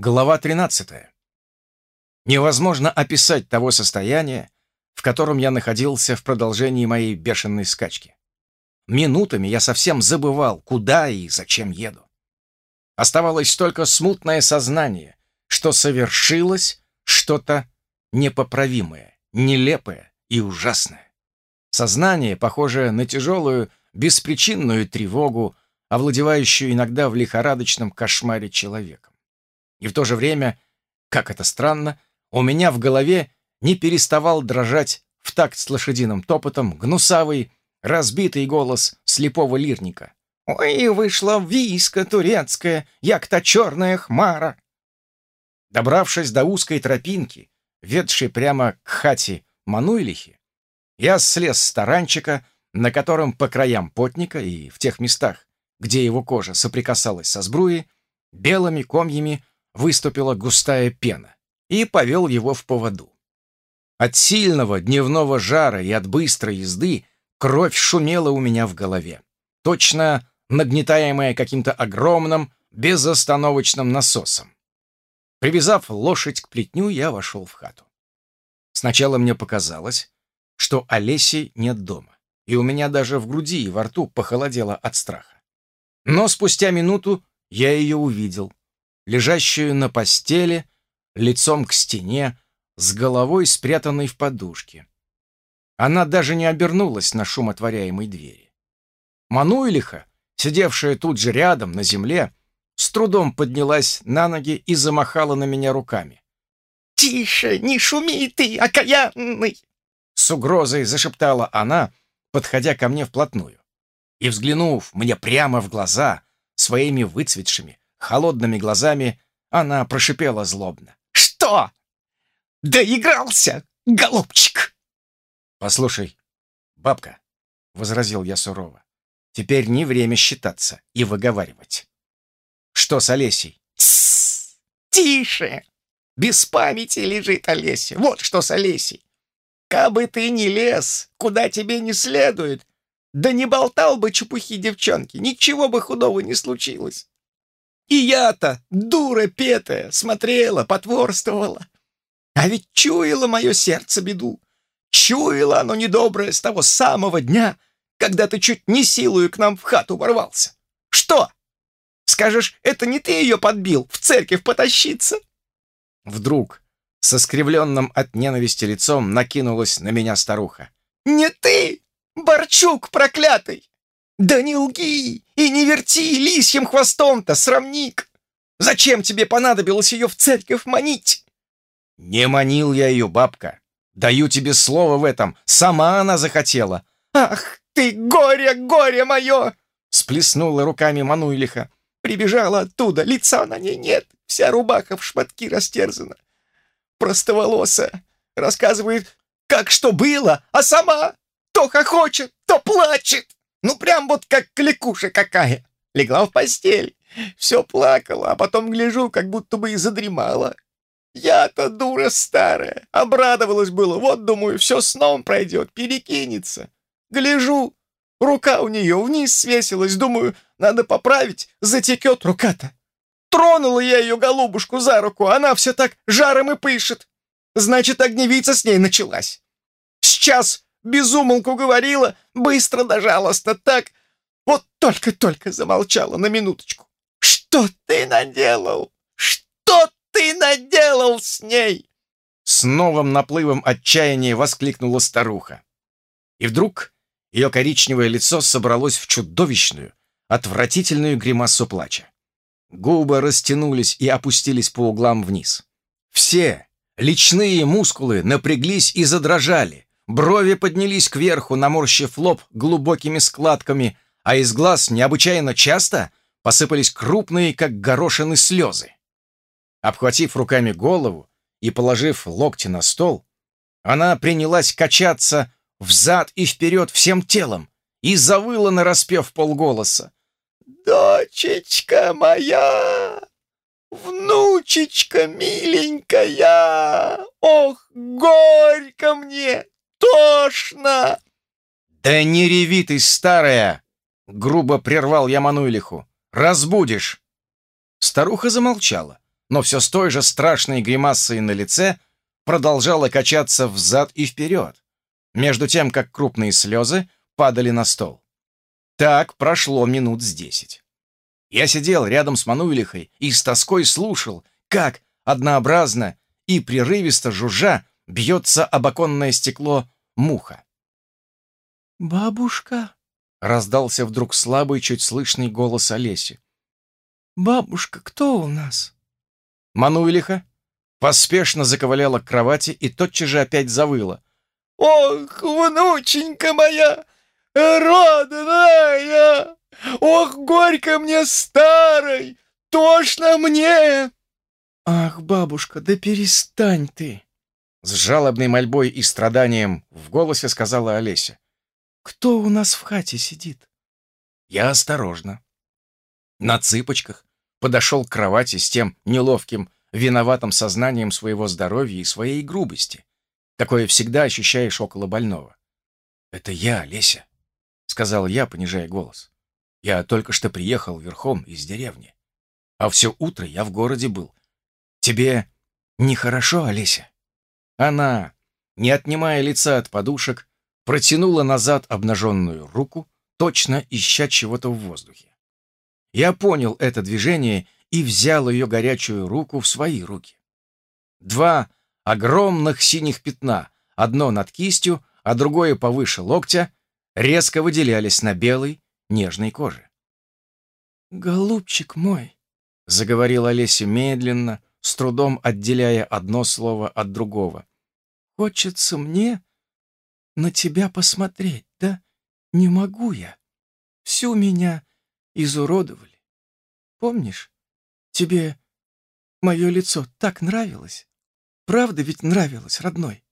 Глава 13. Невозможно описать того состояния, в котором я находился в продолжении моей бешеной скачки. Минутами я совсем забывал, куда и зачем еду. Оставалось только смутное сознание, что совершилось что-то непоправимое, нелепое и ужасное. Сознание, похожее на тяжелую, беспричинную тревогу, овладевающую иногда в лихорадочном кошмаре человеком. И в то же время, как это странно, у меня в голове не переставал дрожать в такт с лошадиным топотом гнусавый, разбитый голос слепого лирника. «Ой, вышла виска турецкая, як-то черная хмара!» Добравшись до узкой тропинки, ведшей прямо к хате Мануйлихи, я слез с таранчика, на котором по краям потника и в тех местах, где его кожа соприкасалась со сбруей, белыми комьями выступила густая пена, и повел его в поводу. От сильного дневного жара и от быстрой езды кровь шумела у меня в голове, точно нагнетаемая каким-то огромным, безостановочным насосом. Привязав лошадь к плетню, я вошел в хату. Сначала мне показалось, что Олеси нет дома, и у меня даже в груди и во рту похолодело от страха. Но спустя минуту я ее увидел, лежащую на постели, лицом к стене, с головой спрятанной в подушке. Она даже не обернулась на шум отворяемой двери. Мануэлиха, сидевшая тут же рядом, на земле, с трудом поднялась на ноги и замахала на меня руками. «Тише, не шуми ты, окаянный!» С угрозой зашептала она, подходя ко мне вплотную. И, взглянув мне прямо в глаза, своими выцветшими, холодными глазами она прошипела злобно. «Что? Доигрался, голубчик!» «Послушай, бабка», — возразил я сурово, — «теперь не время считаться и выговаривать». «Что с Олесей?» «Тссс! Тише! Без памяти лежит Олеся. Вот что с Олесей. Кабы ты не лез, куда тебе не следует, да не болтал бы чепухи девчонки, ничего бы худого не случилось. И я-то, дура петая, смотрела, потворствовала. А ведь чуяло мое сердце беду. Чуяло оно недоброе с того самого дня, когда ты чуть не силою к нам в хату ворвался. Что? Скажешь, это не ты ее подбил, в церковь потащиться? Вдруг, со скривленным от ненависти лицом, накинулась на меня старуха. «Не ты, Борчук проклятый! «Да не лги и не верти лисьим хвостом-то, срамник! Зачем тебе понадобилось ее в церковь манить?» «Не манил я ее, бабка. Даю тебе слово в этом. Сама она захотела». «Ах ты, горе, горе мое!» Сплеснула руками Мануйлиха. Прибежала оттуда, лица на ней нет, вся рубаха в шматки растерзана. Простоволосая. Рассказывает, как что было, а сама то хохочет, то плачет. Ну, прям вот как кликуша какая. Легла в постель, все плакала, а потом гляжу, как будто бы и задремала. Я-то дура старая, обрадовалась было, вот, думаю, все сном пройдет, перекинется. Гляжу, рука у нее вниз свесилась, думаю, надо поправить, затекет рука-то. Тронула я ее голубушку за руку, она все так жаром и пышет. Значит, огневица с ней началась. Сейчас безумолку говорила, быстро да жалостно так. Вот только-только замолчала на минуточку. Что ты наделал? Что ты наделал с ней? С новым наплывом отчаяния воскликнула старуха. И вдруг ее коричневое лицо собралось в чудовищную, отвратительную гримасу плача. Губы растянулись и опустились по углам вниз. Все личные мускулы напряглись и задрожали, Брови поднялись кверху, наморщив лоб глубокими складками, а из глаз необычайно часто посыпались крупные, как горошины, слезы. Обхватив руками голову и положив локти на стол, она принялась качаться взад и вперед всем телом и завыла нараспев полголоса. «Дочечка моя! Внучечка миленькая! Ох, горько мне! Тошно!» «Да не реви ты, старая!» — грубо прервал я Мануйлиху. «Разбудишь!» Старуха замолчала, но все с той же страшной гримасой на лице продолжала качаться взад и вперед, между тем, как крупные слезы падали на стол. Так прошло минут с десять. Я сидел рядом с Мануэлихой и с тоской слушал, как однообразно и прерывисто жужжа бьется об оконное стекло муха. «Бабушка!» — раздался вдруг слабый, чуть слышный голос Олеси. «Бабушка, кто у нас?» Мануэлиха поспешно заковыляла к кровати и тотчас же опять завыла. «Ох, внученька моя, родная! Ох, горько мне старой, тошно мне!» «Ах, бабушка, да перестань ты!» С жалобной мольбой и страданием в голосе сказала Олеся. Кто у нас в хате сидит?» Я осторожно. На цыпочках подошел к кровати с тем неловким, виноватым сознанием своего здоровья и своей грубости, какое всегда ощущаешь около больного. «Это я, Леся», — сказал я, понижая голос. «Я только что приехал верхом из деревни, а все утро я в городе был. Тебе нехорошо, Олеся?» Она, не отнимая лица от подушек, протянула назад обнаженную руку, точно ища чего-то в воздухе. Я понял это движение и взял ее горячую руку в свои руки. Два огромных синих пятна, одно над кистью, а другое повыше локтя, резко выделялись на белой, нежной коже. «Голубчик мой», — заговорила Олеся медленно, с трудом отделяя одно слово от другого, — «хочется мне на тебя посмотреть, да? Не могу я. Всю меня изуродовали. Помнишь, тебе мое лицо так нравилось? Правда ведь нравилось, родной?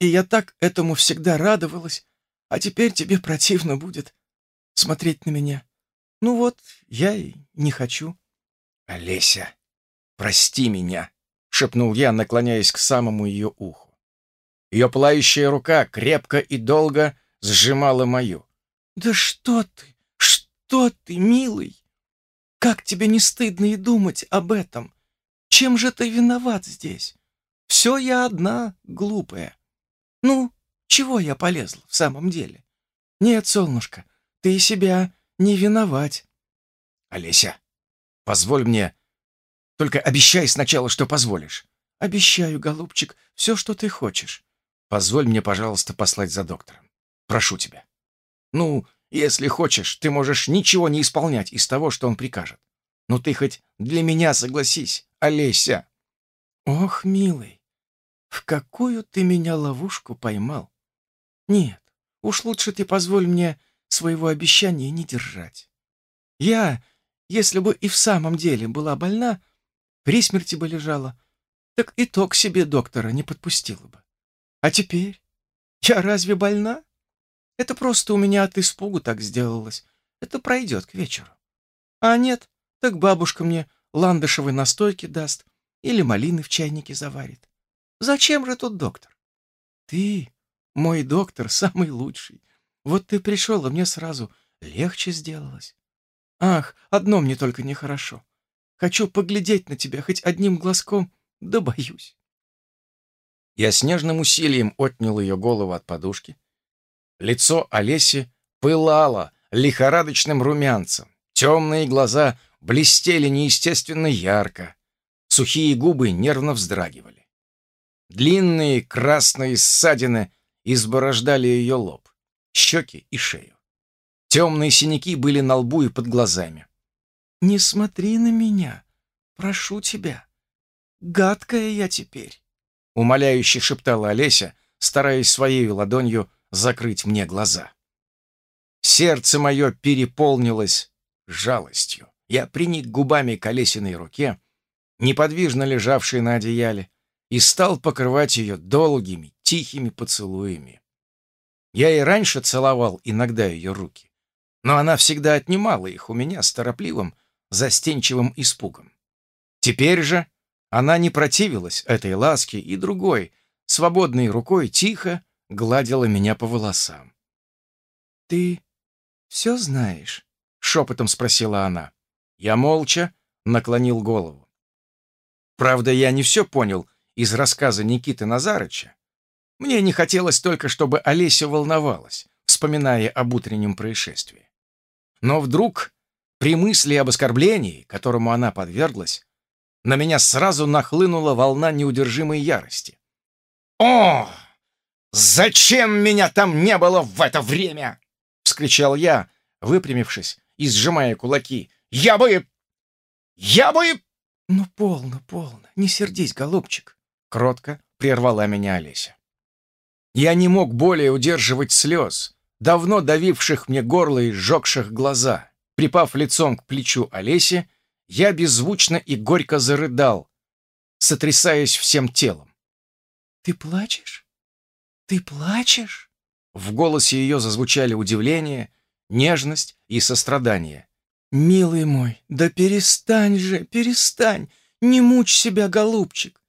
И я так этому всегда радовалась, а теперь тебе противно будет смотреть на меня. Ну вот, я и не хочу. «Олеся, прости меня», — шепнул я, наклоняясь к самому ее уху. Ее пылающая рука крепко и долго сжимала мою. «Да что ты, что ты, милый? Как тебе не стыдно и думать об этом? Чем же ты виноват здесь? Все я одна, глупая. Ну, чего я полезла в самом деле? Нет, солнышко, ты себя не виновать». «Олеся, позволь мне... Только обещай сначала, что позволишь». «Обещаю, голубчик, все, что ты хочешь. Позволь мне, пожалуйста, послать за доктором. Прошу тебя. Ну, если хочешь, ты можешь ничего не исполнять из того, что он прикажет. Но ты хоть для меня согласись, Олеся. Ох, милый, в какую ты меня ловушку поймал. Нет, уж лучше ты позволь мне своего обещания не держать. Я, если бы и в самом деле была больна, при смерти бы лежала, так и то к себе доктора не подпустила бы. А теперь? Я разве больна? Это просто у меня от испугу так сделалось. Это пройдет к вечеру. А нет, так бабушка мне ландышевой настойки даст или малины в чайнике заварит. Зачем же тут доктор? Ты, мой доктор, самый лучший. Вот ты пришел, а мне сразу легче сделалось. Ах, одно мне только нехорошо. Хочу поглядеть на тебя хоть одним глазком, да боюсь. Я с нежным усилием отнял ее голову от подушки. Лицо Олеси пылало лихорадочным румянцем. Темные глаза блестели неестественно ярко. Сухие губы нервно вздрагивали. Длинные красные ссадины изборождали ее лоб, щеки и шею. Темные синяки были на лбу и под глазами. «Не смотри на меня, прошу тебя. Гадкая я теперь умоляюще шептала Олеся, стараясь своей ладонью закрыть мне глаза. Сердце мое переполнилось жалостью. Я приник губами к Олесиной руке, неподвижно лежавшей на одеяле, и стал покрывать ее долгими, тихими поцелуями. Я и раньше целовал иногда ее руки, но она всегда отнимала их у меня с торопливым, застенчивым испугом. Теперь же она не противилась этой ласке и другой, свободной рукой тихо гладила меня по волосам. «Ты все знаешь?» — шепотом спросила она. Я молча наклонил голову. Правда, я не все понял из рассказа Никиты Назарыча. Мне не хотелось только, чтобы Олеся волновалась, вспоминая об утреннем происшествии. Но вдруг, при мысли об оскорблении, которому она подверглась, на меня сразу нахлынула волна неудержимой ярости. «О, зачем меня там не было в это время?» — вскричал я, выпрямившись и сжимая кулаки. «Я бы... я бы...» «Ну, полно, полно, не сердись, голубчик», — кротко прервала меня Олеся. Я не мог более удерживать слез, давно давивших мне горло и сжегших глаза. Припав лицом к плечу Олеси, я беззвучно и горько зарыдал, сотрясаясь всем телом. «Ты плачешь? Ты плачешь?» В голосе ее зазвучали удивление, нежность и сострадание. «Милый мой, да перестань же, перестань! Не мучь себя, голубчик!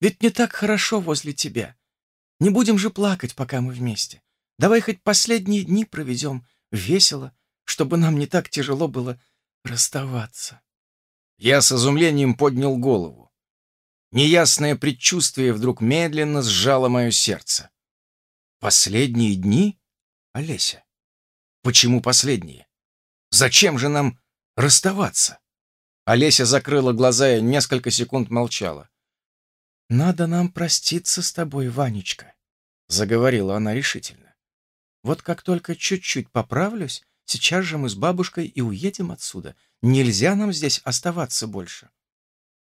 Ведь мне так хорошо возле тебя. Не будем же плакать, пока мы вместе. Давай хоть последние дни проведем весело, чтобы нам не так тяжело было расставаться». Я с изумлением поднял голову. Неясное предчувствие вдруг медленно сжало мое сердце. «Последние дни? Олеся, почему последние? Зачем же нам расставаться?» Олеся закрыла глаза и несколько секунд молчала. «Надо нам проститься с тобой, Ванечка», — заговорила она решительно. «Вот как только чуть-чуть поправлюсь, сейчас же мы с бабушкой и уедем отсюда. Нельзя нам здесь оставаться больше».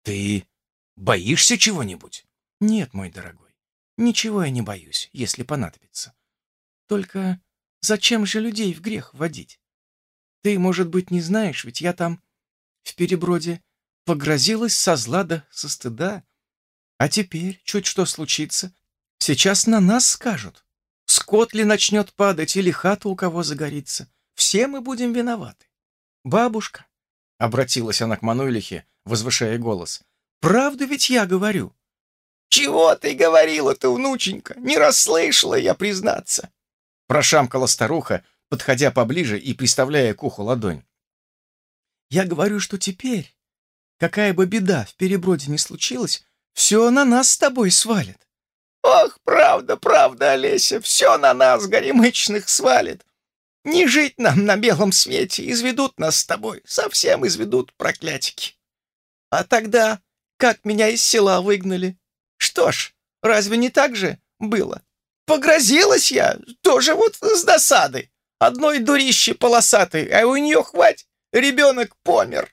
«Ты боишься чего-нибудь?» «Нет, мой дорогой, ничего я не боюсь, если понадобится. Только зачем же людей в грех вводить? Ты, может быть, не знаешь, ведь я там, в переброде, погрозилась со зла да со стыда. А теперь, чуть что случится, сейчас на нас скажут. Скот ли начнет падать или хата у кого загорится. Все мы будем виноваты. Бабушка, — обратилась она к Мануэлихе, возвышая голос, — правду ведь я говорю. «Чего ты говорила-то, внученька? Не расслышала я, признаться!» Прошамкала старуха, подходя поближе и приставляя к уху ладонь. «Я говорю, что теперь, какая бы беда в переброде не случилась, все на нас с тобой свалит. Ох, правда, правда, Олеся, все на нас, горемычных, свалит. Не жить нам на белом свете, изведут нас с тобой, совсем изведут проклятики. А тогда, как меня из села выгнали? Что ж, разве не так же было? Погрозилась я, тоже вот с досады. Одной дурище полосатой, а у нее хвать, ребенок помер.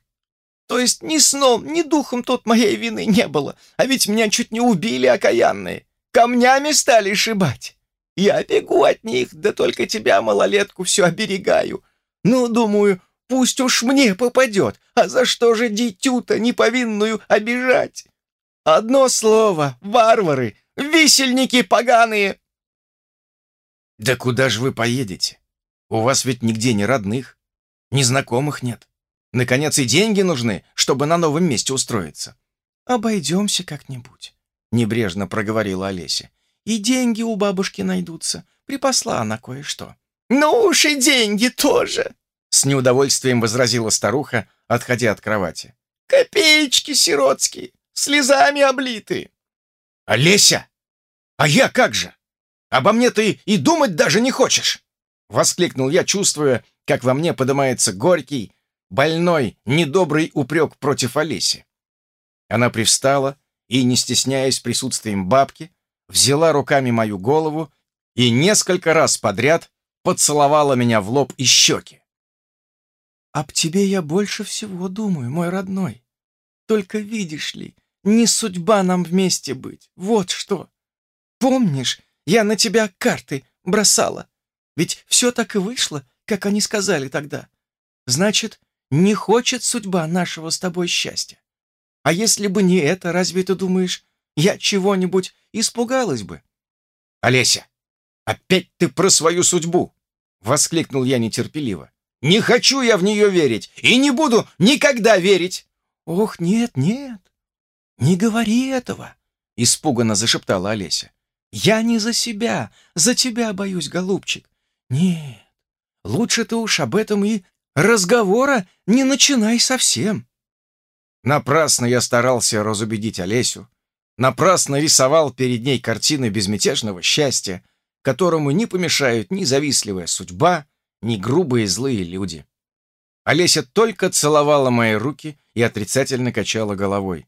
То есть ни сном, ни духом тут моей вины не было, а ведь меня чуть не убили окаянные. Камнями стали шибать. Я бегу от них, да только тебя, малолетку, все оберегаю. Ну, думаю, пусть уж мне попадет, а за что же дитю-то неповинную обижать? Одно слово — варвары, висельники поганые. Да куда же вы поедете? У вас ведь нигде ни родных, ни знакомых нет. Наконец, и деньги нужны, чтобы на новом месте устроиться. «Обойдемся как-нибудь», — небрежно проговорила Олеся. «И деньги у бабушки найдутся. Припасла она кое-что». «Ну уж и деньги тоже», — с неудовольствием возразила старуха, отходя от кровати. «Копеечки сиротские, слезами облиты». «Олеся! А я как же? Обо мне ты и думать даже не хочешь!» Воскликнул я, чувствуя, как во мне поднимается горький, больной, недобрый упрек против Олеси. Она привстала и, не стесняясь присутствием бабки, взяла руками мою голову и несколько раз подряд поцеловала меня в лоб и щеки. «Об тебе я больше всего думаю, мой родной. Только видишь ли, не судьба нам вместе быть, вот что. Помнишь, я на тебя карты бросала? Ведь все так и вышло, как они сказали тогда. Значит, не хочет судьба нашего с тобой счастья. А если бы не это, разве ты думаешь, я чего-нибудь испугалась бы? Олеся, опять ты про свою судьбу! Воскликнул я нетерпеливо. Не хочу я в нее верить и не буду никогда верить. Ох, нет, нет, не говори этого, испуганно зашептала Олеся. Я не за себя, за тебя боюсь, голубчик. Нет, лучше ты уж об этом и Разговора не начинай совсем. Напрасно я старался разубедить Олесю, напрасно рисовал перед ней картины безмятежного счастья, которому не помешают ни завистливая судьба, ни грубые злые люди. Олеся только целовала мои руки и отрицательно качала головой.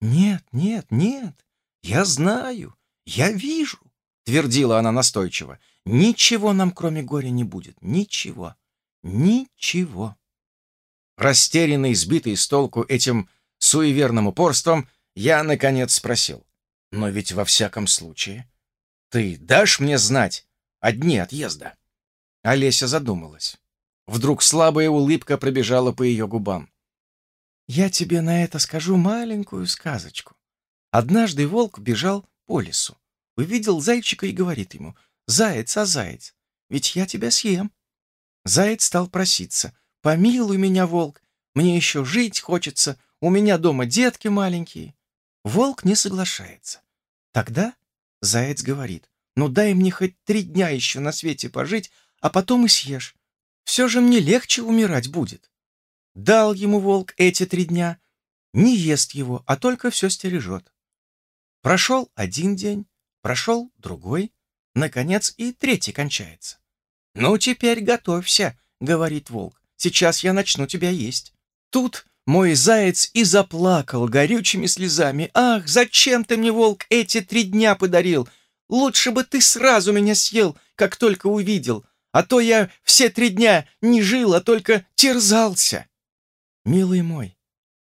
«Нет, нет, нет, я знаю, я вижу», — твердила она настойчиво. «Ничего нам, кроме горя, не будет. Ничего. Ничего». Растерянный, сбитый с толку этим суеверным упорством, я, наконец, спросил. «Но ведь во всяком случае ты дашь мне знать о дне отъезда?» Олеся задумалась. Вдруг слабая улыбка пробежала по ее губам. «Я тебе на это скажу маленькую сказочку. Однажды волк бежал по лесу, увидел зайчика и говорит ему, «Заяц, а заяц, ведь я тебя съем». Заяц стал проситься, «Помилуй меня, волк, мне еще жить хочется, у меня дома детки маленькие». Волк не соглашается. Тогда заяц говорит, «Ну дай мне хоть три дня еще на свете пожить, а потом и съешь. Все же мне легче умирать будет. Дал ему волк эти три дня, не ест его, а только все стережет. Прошел один день, прошел другой, наконец и третий кончается. «Ну, теперь готовься», — говорит волк, — «сейчас я начну тебя есть». Тут мой заяц и заплакал горючими слезами. «Ах, зачем ты мне, волк, эти три дня подарил? Лучше бы ты сразу меня съел, как только увидел а то я все три дня не жил, а только терзался. Милый мой,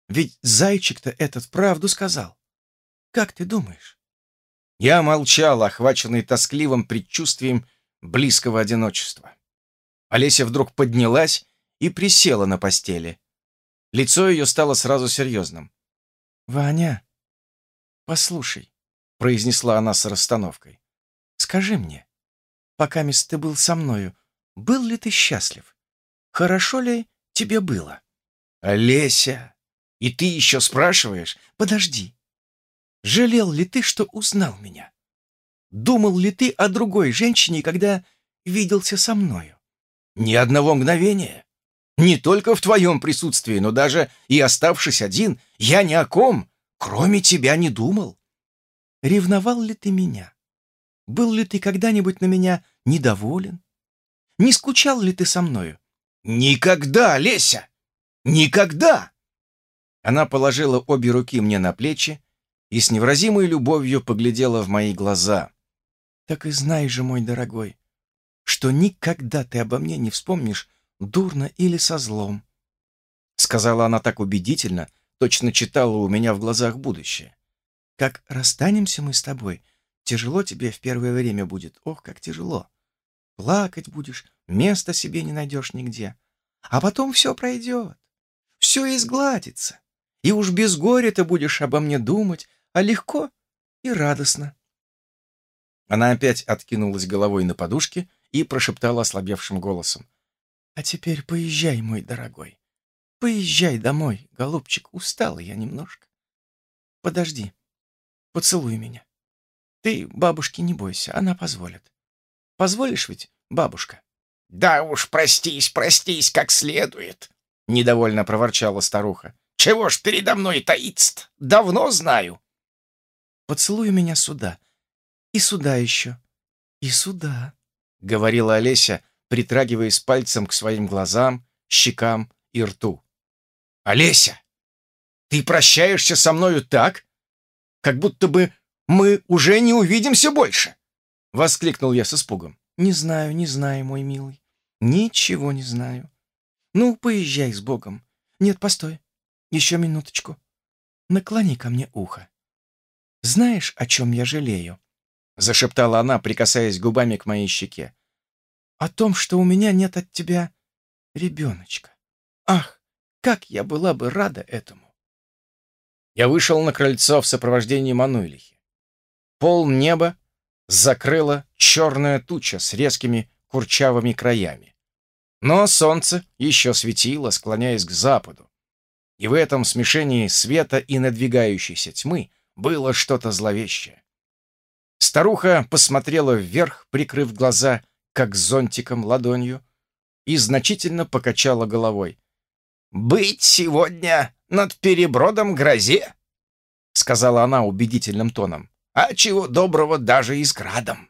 ведь зайчик-то этот правду сказал. Как ты думаешь? Я молчал, охваченный тоскливым предчувствием близкого одиночества. Олеся вдруг поднялась и присела на постели. Лицо ее стало сразу серьезным. «Ваня, послушай», — произнесла она с расстановкой, — «скажи мне, пока мест ты был со мною, был ли ты счастлив? Хорошо ли тебе было? Олеся, и ты еще спрашиваешь? Подожди. Жалел ли ты, что узнал меня? Думал ли ты о другой женщине, когда виделся со мною? Ни одного мгновения. Не только в твоем присутствии, но даже и оставшись один, я ни о ком, кроме тебя, не думал. Ревновал ли ты меня? Был ли ты когда-нибудь на меня недоволен? Не скучал ли ты со мною? Никогда, Леся! Никогда! Она положила обе руки мне на плечи и с невразимой любовью поглядела в мои глаза. Так и знай же, мой дорогой, что никогда ты обо мне не вспомнишь дурно или со злом. Сказала она так убедительно, точно читала у меня в глазах будущее. Как расстанемся мы с тобой — Тяжело тебе в первое время будет. Ох, как тяжело. Плакать будешь, места себе не найдешь нигде. А потом все пройдет. Все изгладится. И уж без горя ты будешь обо мне думать, а легко и радостно. Она опять откинулась головой на подушке и прошептала ослабевшим голосом. «А теперь поезжай, мой дорогой. Поезжай домой, голубчик. Устала я немножко. Подожди. Поцелуй меня. Ты бабушки не бойся, она позволит. Позволишь ведь, бабушка? Да уж, простись, простись, как следует, недовольно проворчала старуха. Чего ж передо мной таится Давно знаю. Поцелуй меня сюда. И сюда еще. И сюда, говорила Олеся, притрагиваясь пальцем к своим глазам, щекам и рту. Олеся, ты прощаешься со мною так, как будто бы мы уже не увидимся больше!» — воскликнул я с испугом. «Не знаю, не знаю, мой милый. Ничего не знаю. Ну, поезжай с Богом. Нет, постой. Еще минуточку. Наклони ко мне ухо. Знаешь, о чем я жалею?» — зашептала она, прикасаясь губами к моей щеке. «О том, что у меня нет от тебя ребеночка. Ах, как я была бы рада этому!» Я вышел на крыльцо в сопровождении Мануэлихи. Пол неба закрыла черная туча с резкими курчавыми краями. Но солнце еще светило, склоняясь к западу. И в этом смешении света и надвигающейся тьмы было что-то зловещее. Старуха посмотрела вверх, прикрыв глаза, как зонтиком ладонью, и значительно покачала головой. быть сегодня над перебродом грозе», — сказала она убедительным тоном, «а чего доброго даже и с градом».